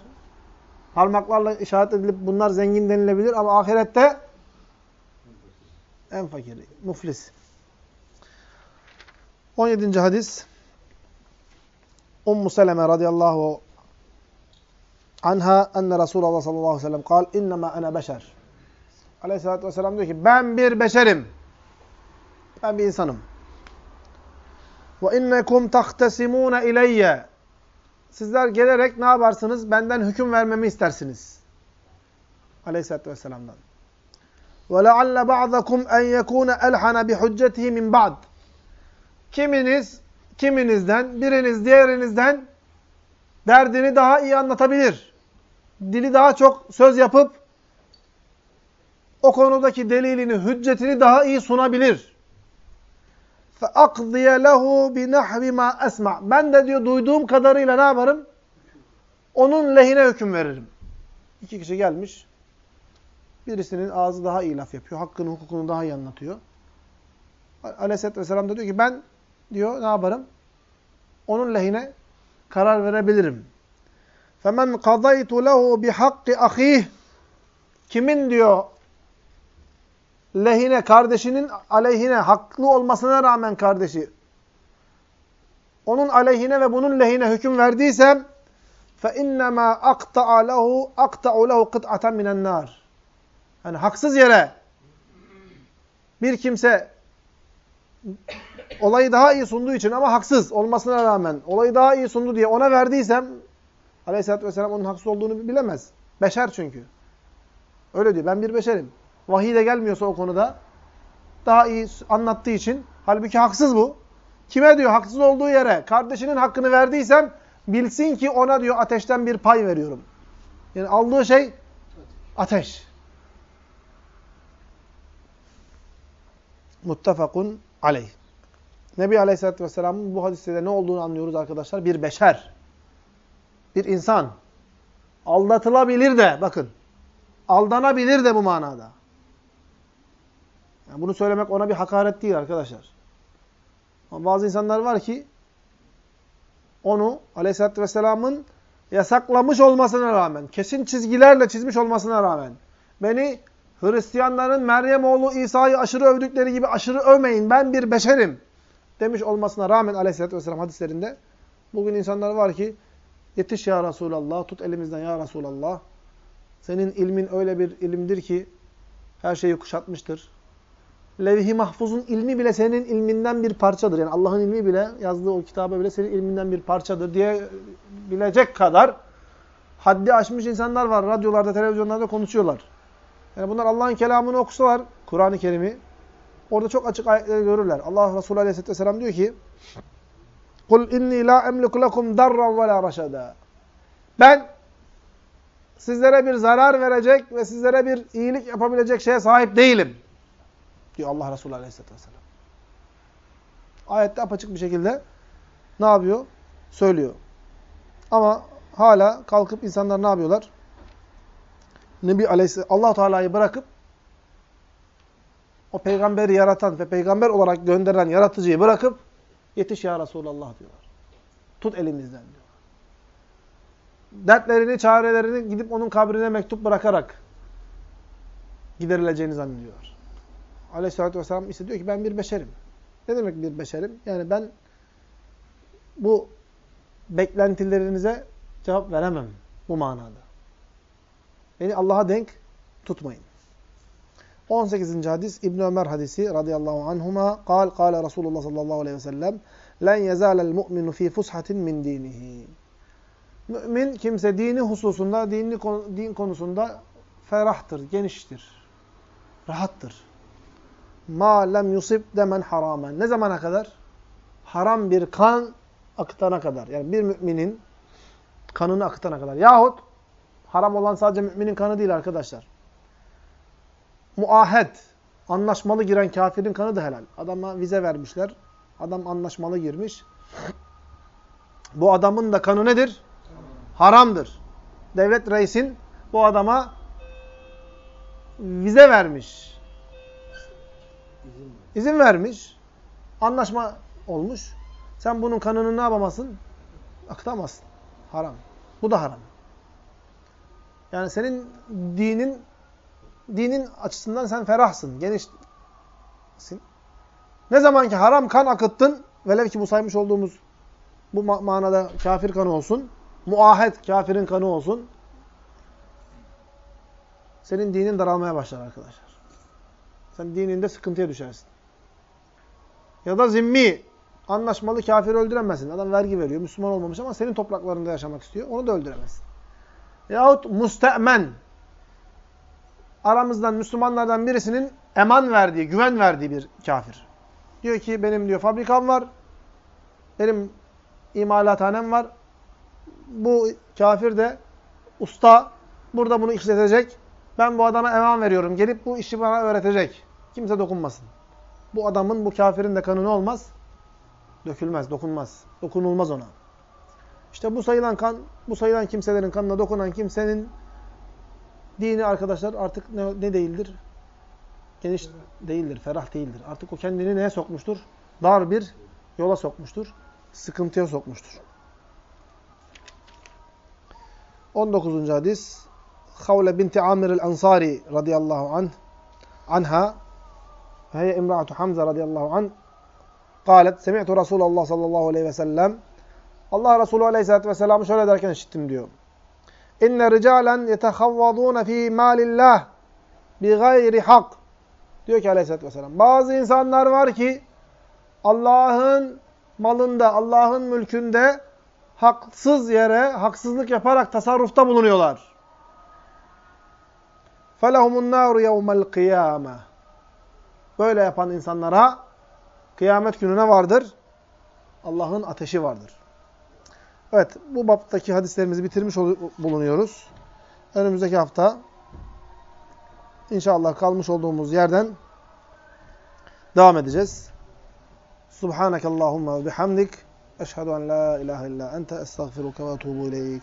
Parmaklarla işaret edilip bunlar zengin denilebilir ama ahirette en fakiri, muflis. 17. hadis Ummu Seleme radıyallahu anha enne Resulullah sallallahu aleyhi ve sellem kal innema ana beşer. Aleyhissalatü vesselam diyor ki ben bir beşerim. Ben bir insanım. Ve innekum tahtesimune ileyye. Sizler gelerek ne yaparsınız? Benden hüküm vermemi istersiniz. Aleyhissalatü vesselam'dan. Ba'dakum en yekune elhana bi hüccetihi min ba'd. Kiminiz, kiminizden, biriniz diğerinizden derdini daha iyi anlatabilir. Dili daha çok söz yapıp o konudaki delilini, hüccetini daha iyi sunabilir. فَاَقْضِيَ لَهُ بِنَحْوِ مَا esma. Ben de diyor duyduğum kadarıyla ne yaparım? Onun lehine hüküm veririm. İki kişi gelmiş. Birisinin ağzı daha iyi laf yapıyor. Hakkını, hukukunu daha iyi anlatıyor. Aleyhisselatü Vesselam da diyor ki ben diyor ne yaparım? Onun lehine karar verebilirim. فَمَنْ قَضَيْتُ لَهُ بِحَقِّ أَخِيهِ Kimin diyor lehine, kardeşinin aleyhine, haklı olmasına rağmen kardeşi, onun aleyhine ve bunun lehine hüküm verdiysem, فَاِنَّمَا اَقْتَعَ لَهُ اَقْتَعُ لَهُ قِطْعَةً مِنَ النَّارِ Yani haksız yere bir kimse olayı daha iyi sunduğu için ama haksız olmasına rağmen olayı daha iyi sundu diye ona verdiysem Aleyhisselatü Vesselam onun haksız olduğunu bilemez. Beşer çünkü. Öyle diyor. Ben bir beşerim. Vahiy de gelmiyorsa o konuda daha iyi anlattığı için halbuki haksız bu. Kime diyor haksız olduğu yere kardeşinin hakkını verdiysem bilsin ki ona diyor ateşten bir pay veriyorum. Yani aldığı şey ateş. Muttefakun aleyh. Nebi Aleyhisselatü Vesselam'ın bu hadiste ne olduğunu anlıyoruz arkadaşlar. Bir beşer. Bir insan. Aldatılabilir de bakın. Aldanabilir de bu manada. Yani bunu söylemek ona bir hakaret değil arkadaşlar. Ama bazı insanlar var ki onu Aleyhisselatü Vesselam'ın yasaklamış olmasına rağmen, kesin çizgilerle çizmiş olmasına rağmen beni Hristiyanların Meryem oğlu İsa'yı aşırı övdükleri gibi aşırı övmeyin. Ben bir beşerim demiş olmasına rağmen Aleyhisselatü Vesselam hadislerinde bugün insanlar var ki yetiş ya Resulallah, tut elimizden ya Resulallah. Senin ilmin öyle bir ilimdir ki her şeyi kuşatmıştır Levh-i Mahfuz'un ilmi bile senin ilminden bir parçadır. Yani Allah'ın ilmi bile, yazdığı o kitaba bile senin ilminden bir parçadır diye bilecek kadar haddi aşmış insanlar var. Radyolarda, televizyonlarda konuşuyorlar. Yani bunlar Allah'ın kelamını okusalar, Kur'an-ı Kerim'i, orada çok açık ayetleri görürler. Allah Resulü Aleyhisselatü Vesselam diyor ki, قُلْ اِنِّي لَا اَمْلِكُ لَكُمْ دَرًّا وَلَا رَشَدًا Ben sizlere bir zarar verecek ve sizlere bir iyilik yapabilecek şeye sahip değilim. Diyor Allah Resulü Aleyhisselatü Vesselam. Ayette apaçık bir şekilde ne yapıyor? Söylüyor. Ama hala kalkıp insanlar ne yapıyorlar? Nebi Aleyhisselam Allah Teala'yı bırakıp o peygamberi yaratan ve peygamber olarak gönderen yaratıcıyı bırakıp yetiş ya Resulallah diyorlar. Tut elimizden diyor. Dertlerini, çarelerini gidip onun kabrine mektup bırakarak giderileceğini zannediyorlar Aleyhisselatü Vesselam ise diyor ki ben bir beşerim. Ne demek bir beşerim? Yani ben bu beklentilerinize cevap veremem bu manada. Beni Allah'a denk tutmayın. 18. hadis İbn Ömer hadisi radıyallahu anhuma قال قال Resulullah sallallahu aleyhi ve sellem len yezalel mu'minu fi fushatin min dinihi. Mümin kimse dini hususunda, dinli, din konusunda ferahtır, geniştir, rahattır. Ma lem yusib demen haramen. Ne zamana kadar? Haram bir kan akıtana kadar. Yani bir müminin kanını akıtana kadar. Yahut haram olan sadece müminin kanı değil arkadaşlar. Muahed, anlaşmalı giren kafirin kanı da helal. Adama vize vermişler. Adam anlaşmalı girmiş. Bu adamın da kanı nedir? Haramdır. Devlet reisin bu adama vize vermiş. İzin vermiş. Anlaşma olmuş. Sen bunun kanını ne yapamazsın? Akıtamazsın. Haram. Bu da haram. Yani senin dinin dinin açısından sen ferahsın, genişsin. Ne zaman ki haram kan akıttın, velev ki bu saymış olduğumuz bu manada kafir kanı olsun, muahet kafirin kanı olsun, senin dinin daralmaya başlar arkadaşlar. Sen dininde sıkıntıya düşersin. Ya da zimmi, anlaşmalı kafir öldüremezsin. Adam vergi veriyor, Müslüman olmamış ama senin topraklarında yaşamak istiyor. Onu da öldüremezsin. Yahut muste'men, aramızdan Müslümanlardan birisinin eman verdiği, güven verdiği bir kafir. Diyor ki benim diyor fabrikam var, benim imalathanem var. Bu kafir de usta burada bunu işletecek. Ben bu adama eman veriyorum. Gelip bu işi bana öğretecek. Kimse dokunmasın. Bu adamın, bu kafirin de kanı ne olmaz? Dökülmez, dokunmaz. Dokunulmaz ona. İşte bu sayılan kan, bu sayılan kimselerin kanına dokunan kimsenin dini arkadaşlar artık ne, ne değildir? Geniş değildir, ferah değildir. Artık o kendini neye sokmuştur? Dar bir yola sokmuştur. Sıkıntıya sokmuştur. 19. hadis Havle binti Amir el-Ansari radıyallahu anh anha فهي امرأة حمزة رضي الله عنه قالت سمعت رسول الله صلى الله عليه وسلم Allah Resulü Aleyhisselatü Vesselam'ı şöyle derken işittim diyor. İnne ricalen yetehavvadûne fî mâlillah bi gayri hak. Diyor ki Aleyhisselatü Vesselam. Bazı insanlar var ki Allah'ın malında, Allah'ın mülkünde haksız yere, haksızlık yaparak tasarrufta bulunuyorlar. فَلَهُمُ النَّارُ يَوْمَ الْقِيَامَةِ Böyle yapan insanlara kıyamet gününe vardır? Allah'ın ateşi vardır. Evet, bu baptaki hadislerimizi bitirmiş bulunuyoruz. Önümüzdeki hafta inşallah kalmış olduğumuz yerden devam edeceğiz. Subhanakallahumma ve bihamdik. Eşhedü en la ilahe illa ente estağfiruke ve etûbü ileyk.